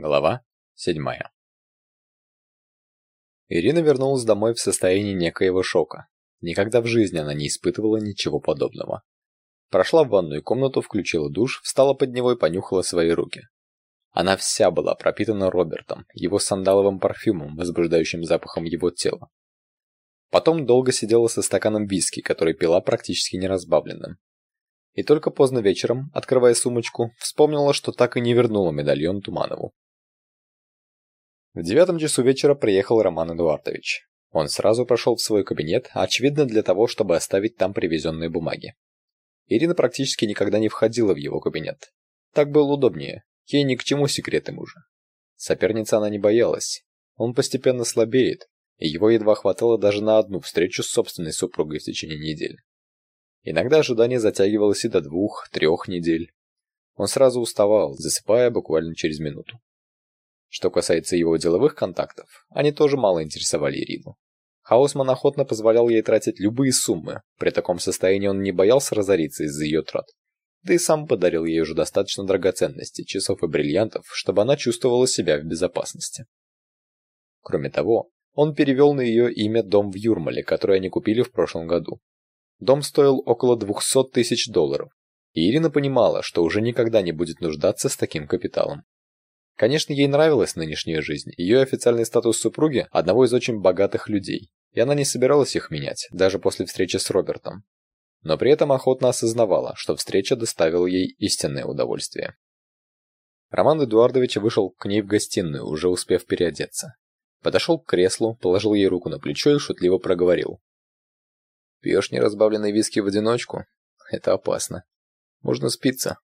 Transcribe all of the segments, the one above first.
Глава седьмая. Ирина вернулась домой в состоянии некоего шока. Никогда в жизни она не испытывала ничего подобного. Прошла в ванную комнату, включила душ, встала под него и понюхала свои руки. Она вся была пропитана Робертом, его сандаловым парфюмом, возбуждающим запахом его тела. Потом долго сидела со стаканом виски, который пила практически неразбавленным. И только поздно вечером, открывая сумочку, вспомнила, что так и не вернула медальон Туманову. В девятом часу вечера приехал Роман Эдуардович. Он сразу прошел в свой кабинет, очевидно для того, чтобы оставить там привезенные бумаги. Ирина практически никогда не входила в его кабинет. Так было удобнее, ей ни к чему секреты мужа. Соперница она не боялась. Он постепенно слабеет, и его едва хватало даже на одну встречу с собственной супругой в течение недели. Иногда ожидание затягивалось и до двух-трех недель. Он сразу уставал, засыпая буквально через минуту. Что касается его деловых контактов, они тоже мало интересовали Ирину. Хаусман охотно позволял ей тратить любые суммы, при таком состоянии он не боялся разориться из-за ее трат. Да и сам подарил ей уже достаточно драгоценностей, часов и бриллиантов, чтобы она чувствовала себя в безопасности. Кроме того, он перевел на ее имя дом в Юрмале, который они купили в прошлом году. Дом стоил около 200 тысяч долларов, и Ирина понимала, что уже никогда не будет нуждаться с таким капиталом. Конечно, ей нравилась нынешняя жизнь, ее официальный статус супруги – одного из очень богатых людей, и она не собиралась их менять, даже после встречи с Робертом. Но при этом охотно осознавала, что встреча доставила ей истинное удовольствие. Роман Эдуардович вышел к ней в гостиную, уже успев переодеться. Подошел к креслу, положил ей руку на плечо и шутливо проговорил. «Пьешь неразбавленный виски в одиночку? Это опасно. Можно спиться».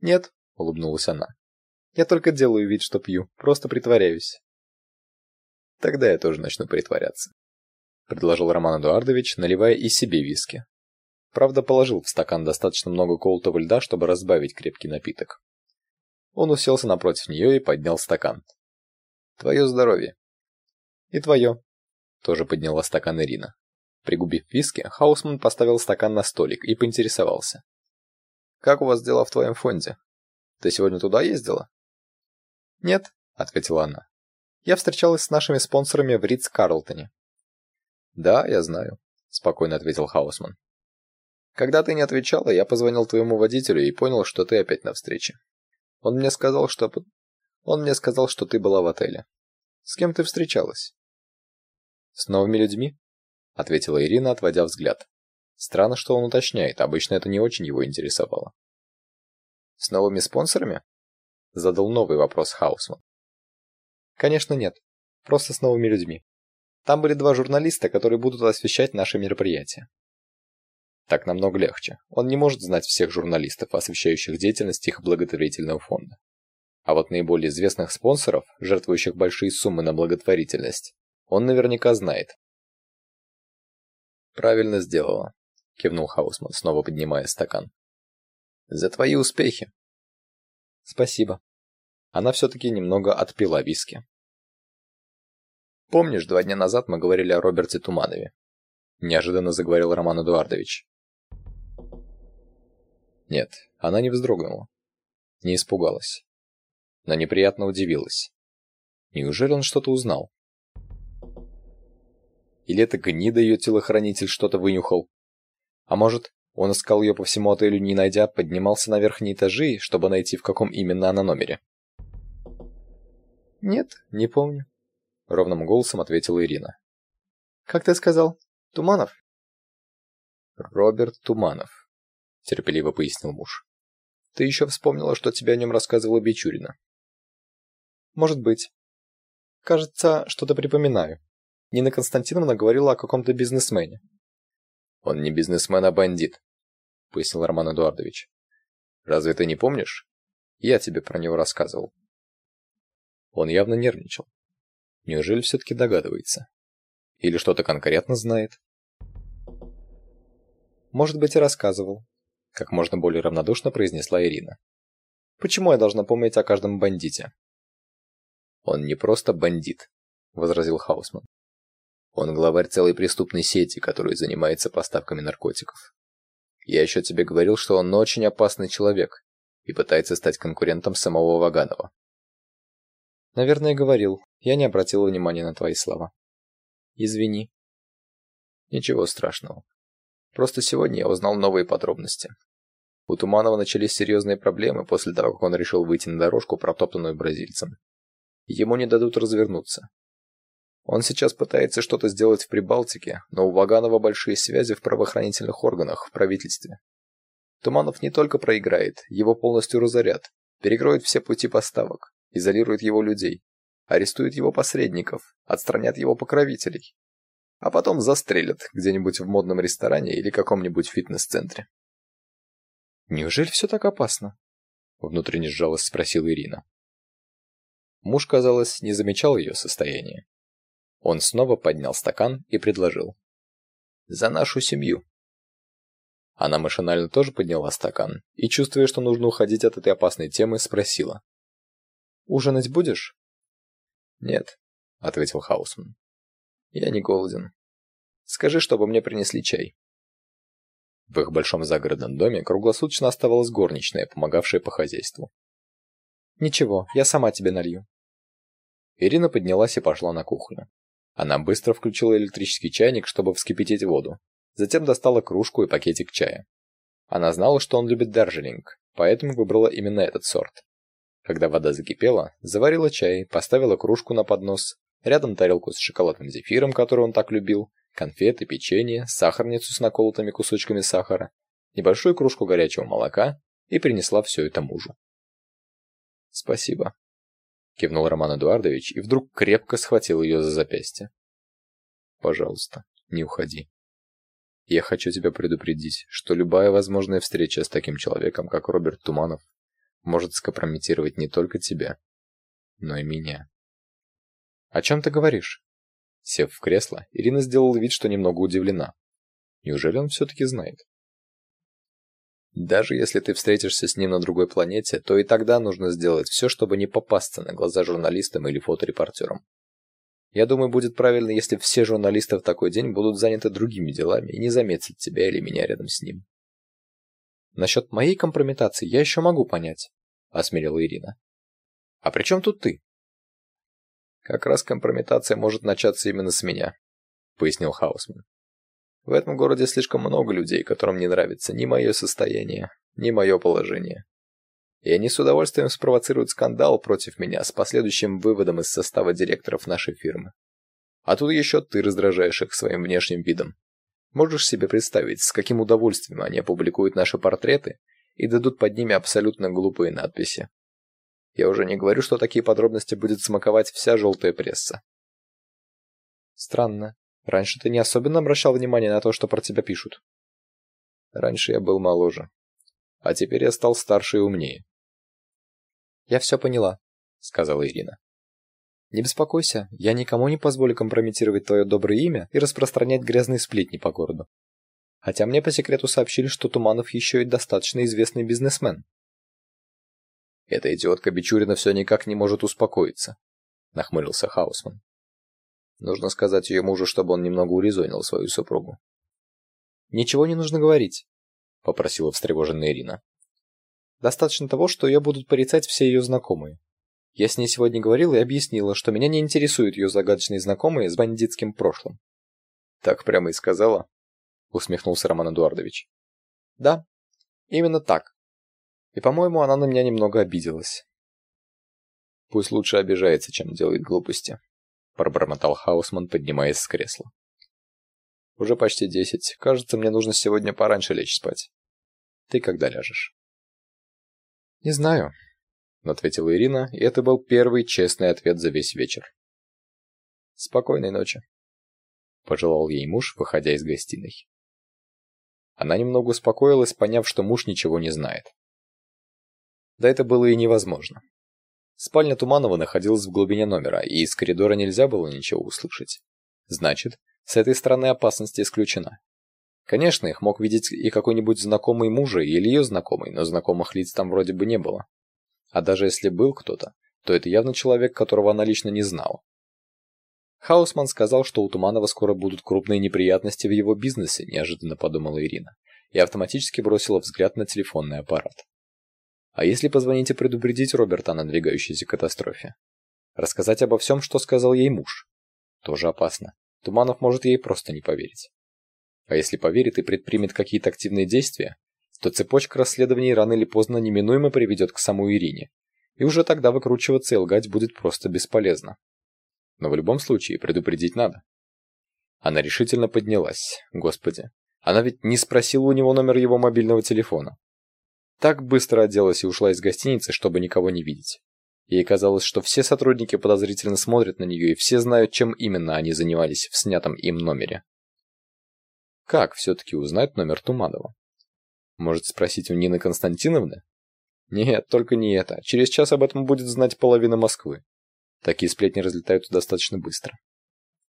«Нет», — улыбнулась она. Я только делаю вид, что пью, просто притворяюсь. Тогда я тоже начну притворяться, предложил Роман Эдуардович, наливая и себе виски. Правда, положил в стакан достаточно много колотого льда, чтобы разбавить крепкий напиток. Он уселся напротив нее и поднял стакан. Твое здоровье. И твое. Тоже подняла стакан Ирина. Пригубив виски, Хаусман поставил стакан на столик и поинтересовался: "Как у вас дела в твоем фонде? Ты сегодня туда ездила?" «Нет», — ответила она. «Я встречалась с нашими спонсорами в Ридс-Карлтоне». «Да, я знаю», — спокойно ответил Хаусман. «Когда ты не отвечала, я позвонил твоему водителю и понял, что ты опять на встрече. Он мне сказал, что... Он мне сказал, что ты была в отеле. С кем ты встречалась?» «С новыми людьми», — ответила Ирина, отводя взгляд. Странно, что он уточняет, обычно это не очень его интересовало. «С новыми спонсорами?» Задал новый вопрос Хаусман. Конечно, нет. Просто с новыми людьми. Там были два журналиста, которые будут освещать наши мероприятия. Так намного легче. Он не может знать всех журналистов, освещающих деятельность их благотворительного фонда. А вот наиболее известных спонсоров, жертвующих большие суммы на благотворительность, он наверняка знает. Правильно сделала, кивнул Хаусман, снова поднимая стакан. За твои успехи. Спасибо. Она все-таки немного отпила виски. Помнишь, два дня назад мы говорили о Роберте Туманове? Неожиданно заговорил Роман Эдуардович. Нет, она не вздрогнула. Не испугалась. Но неприятно удивилась. Неужели он что-то узнал? Или это гнида ее телохранитель что-то вынюхал? А может, он искал ее по всему отелю, не найдя, поднимался на верхние этажи, чтобы найти, в каком именно она номере. «Нет, не помню», — ровным голосом ответила Ирина. «Как ты сказал? Туманов?» «Роберт Туманов», — терпеливо пояснил муж. «Ты еще вспомнила, что тебе о нем рассказывала Бичурина». «Может быть. Кажется, что-то припоминаю. Нина Константиновна говорила о каком-то бизнесмене». «Он не бизнесмен, а бандит», — пояснил Роман Эдуардович. «Разве ты не помнишь? Я тебе про него рассказывал». Он явно нервничал. Неужели все-таки догадывается? Или что-то конкретно знает? Может быть, и рассказывал. Как можно более равнодушно произнесла Ирина. Почему я должна помнить о каждом бандите? Он не просто бандит, возразил Хаусман. Он главарь целой преступной сети, которая занимается поставками наркотиков. Я еще тебе говорил, что он очень опасный человек и пытается стать конкурентом самого Ваганова. Наверное, говорил. Я не обратил внимания на твои слова. Извини. Ничего страшного. Просто сегодня я узнал новые подробности. У Туманова начались серьезные проблемы после того, как он решил выйти на дорожку, протоптанную бразильцем. Ему не дадут развернуться. Он сейчас пытается что-то сделать в Прибалтике, но у Ваганова большие связи в правоохранительных органах, в правительстве. Туманов не только проиграет, его полностью разорят, перекроют все пути поставок, изолируют его людей, арестуют его посредников, отстранят его покровителей а потом застрелят где-нибудь в модном ресторане или каком-нибудь фитнес-центре. Неужели все так опасно? Внутренне сжалась спросила Ирина. Муж, казалось, не замечал ее состояние. Он снова поднял стакан и предложил: "За нашу семью". Она машинально тоже подняла стакан и, чувствуя, что нужно уходить от этой опасной темы, спросила: "Ужинать будешь?" "Нет", ответил Хаусман. Я не голоден. Скажи, чтобы мне принесли чай. В их большом загородном доме круглосуточно оставалась горничная, помогавшая по хозяйству. Ничего, я сама тебе налью. Ирина поднялась и пошла на кухню. Она быстро включила электрический чайник, чтобы вскипятить воду. Затем достала кружку и пакетик чая. Она знала, что он любит дарджилинг, поэтому выбрала именно этот сорт. Когда вода закипела, заварила чай, поставила кружку на поднос Рядом тарелку с шоколадным зефиром, который он так любил, конфеты, печенье, сахарницу с наколотыми кусочками сахара, небольшую кружку горячего молока и принесла все это мужу. «Спасибо», — кивнул Роман Эдуардович и вдруг крепко схватил ее за запястье. «Пожалуйста, не уходи. Я хочу тебя предупредить, что любая возможная встреча с таким человеком, как Роберт Туманов, может скомпрометировать не только тебя, но и меня». О чем ты говоришь? Сев в кресло, Ирина сделала вид, что немного удивлена. Неужели он все таки знает? Даже если ты встретишься с ним на другой планете, то и тогда нужно сделать все, чтобы не попасться на глаза журналистам или фоторепортерам. Я думаю, будет правильно, если все журналисты в такой день будут заняты другими делами и не заметят тебя или меня рядом с ним. Насчет моей компрометации я еще могу понять, осмелила Ирина. А при чем тут ты? Как раз компрометация может начаться именно с меня, пояснил Хаусман. В этом городе слишком много людей, которым не нравится ни мое состояние, ни мое положение. И они с удовольствием спровоцируют скандал против меня с последующим выводом из состава директоров нашей фирмы. А тут еще ты раздражаешь их своим внешним видом. Можешь себе представить, с каким удовольствием они опубликуют наши портреты и дадут под ними абсолютно глупые надписи. Я уже не говорю, что такие подробности будет смаковать вся желтая пресса. Странно. Раньше ты не особенно обращал внимание на то, что про тебя пишут. Раньше я был моложе, а теперь я стал старше и умнее. Я все поняла, сказала Ирина. Не беспокойся, я никому не позволю компрометировать твое доброе имя и распространять грязные сплетни по городу. Хотя мне по секрету сообщили, что Туманов еще и достаточно известный бизнесмен. Эта идиотка Бичурина все никак не может успокоиться, нахмурился Хаусман. Нужно сказать ее мужу, чтобы он немного урезонил свою супругу. Ничего не нужно говорить, попросила встревоженная Ирина. Достаточно того, что ее будут порицать все ее знакомые. Я с ней сегодня говорила и объяснила, что меня не интересуют ее загадочные знакомые с бандитским прошлым. Так прямо и сказала, усмехнулся Роман Эдуардович. Да, именно так. И, по-моему, она на меня немного обиделась. Пусть лучше обижается, чем делает глупости, пробормотал Хаусман, поднимаясь с кресла. Уже почти десять. Кажется, мне нужно сегодня пораньше лечь спать. Ты когда ляжешь? Не знаю, ответила Ирина, и это был первый честный ответ за весь вечер. Спокойной ночи, пожелал ей муж, выходя из гостиной. Она немного успокоилась, поняв, что муж ничего не знает. Да это было и невозможно. Спальня Туманова находилась в глубине номера, и из коридора нельзя было ничего услышать. Значит, с этой стороны опасность исключена. Конечно, их мог видеть и какой-нибудь знакомый мужа или ее знакомый, но знакомых лиц там вроде бы не было. А даже если был кто-то, то это явно человек, которого она лично не знала. Хаусман сказал, что у Туманова скоро будут крупные неприятности в его бизнесе, неожиданно подумала Ирина, и автоматически бросила взгляд на телефонный аппарат. А если позвонить и предупредить Роберта о надвигающейся катастрофе? Рассказать обо всем, что сказал ей муж. Тоже опасно. Туманов может ей просто не поверить. А если поверит и предпримет какие-то активные действия, то цепочка расследований рано или поздно неминуемо приведет к самой Ирине, и уже тогда выкручиваться и лгать будет просто бесполезно. Но в любом случае предупредить надо. Она решительно поднялась. Господи, она ведь не спросила у него номер его мобильного телефона. Так быстро оделась и ушла из гостиницы, чтобы никого не видеть. Ей казалось, что все сотрудники подозрительно смотрят на нее, и все знают, чем именно они занимались в снятом им номере. Как все-таки узнать номер Туманова? Может спросить у Нины Константиновны? Нет, только не это. Через час об этом будет знать половина Москвы. Такие сплетни разлетаются достаточно быстро.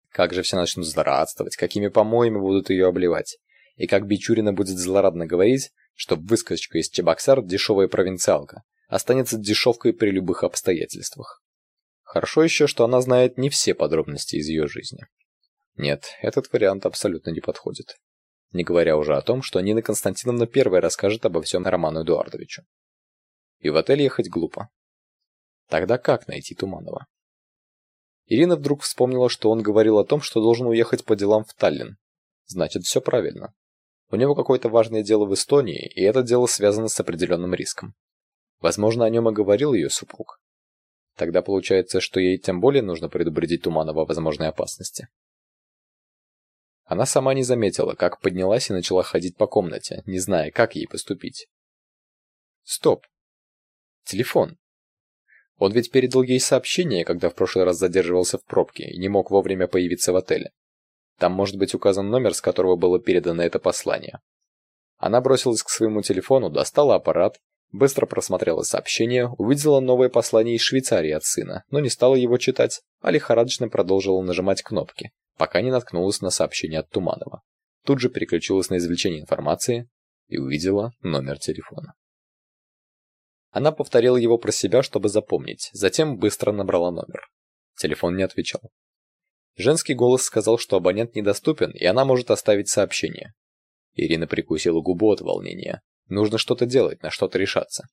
Как же все начнут злорадствовать, какими помоями будут ее обливать. И как Бичурина будет злорадно говорить, что выскочка из Чебоксар дешевая провинциалка, останется дешевкой при любых обстоятельствах. Хорошо еще, что она знает не все подробности из ее жизни. Нет, этот вариант абсолютно не подходит. Не говоря уже о том, что Нина Константиновна первая расскажет обо всем Роману Эдуардовичу. И в отель ехать глупо. Тогда как найти Туманова? Ирина вдруг вспомнила, что он говорил о том, что должен уехать по делам в Таллин. Значит, все правильно. У него какое-то важное дело в Эстонии, и это дело связано с определенным риском. Возможно, о нем и говорил ее супруг. Тогда получается, что ей тем более нужно предупредить Туманова о возможной опасности. Она сама не заметила, как поднялась и начала ходить по комнате, не зная, как ей поступить. Стоп. Телефон. Он ведь передал ей сообщение, когда в прошлый раз задерживался в пробке и не мог вовремя появиться в отеле. Там может быть указан номер, с которого было передано это послание. Она бросилась к своему телефону, достала аппарат, Быстро просмотрела сообщение, увидела новое послание из Швейцарии от сына, но не стала его читать, а лихорадочно продолжила нажимать кнопки, пока не наткнулась на сообщение от Туманова. Тут же переключилась на извлечение информации и увидела номер телефона. Она повторила его про себя, чтобы запомнить, затем быстро набрала номер. Телефон не отвечал. Женский голос сказал, что абонент недоступен, и она может оставить сообщение. Ирина прикусила губу от волнения. Нужно что-то делать, на что-то решаться.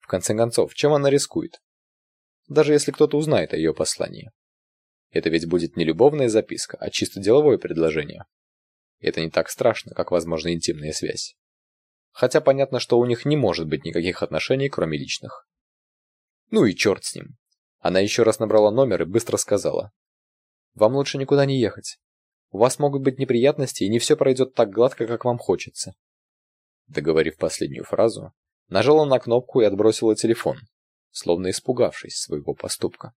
В конце концов, чем она рискует? Даже если кто-то узнает о ее послании. Это ведь будет не любовная записка, а чисто деловое предложение. Это не так страшно, как, возможно, интимная связь. Хотя понятно, что у них не может быть никаких отношений, кроме личных. Ну и черт с ним. Она еще раз набрала номер и быстро сказала. «Вам лучше никуда не ехать. У вас могут быть неприятности, и не все пройдет так гладко, как вам хочется. Договорив последнюю фразу, нажала на кнопку и отбросила телефон, словно испугавшись своего поступка.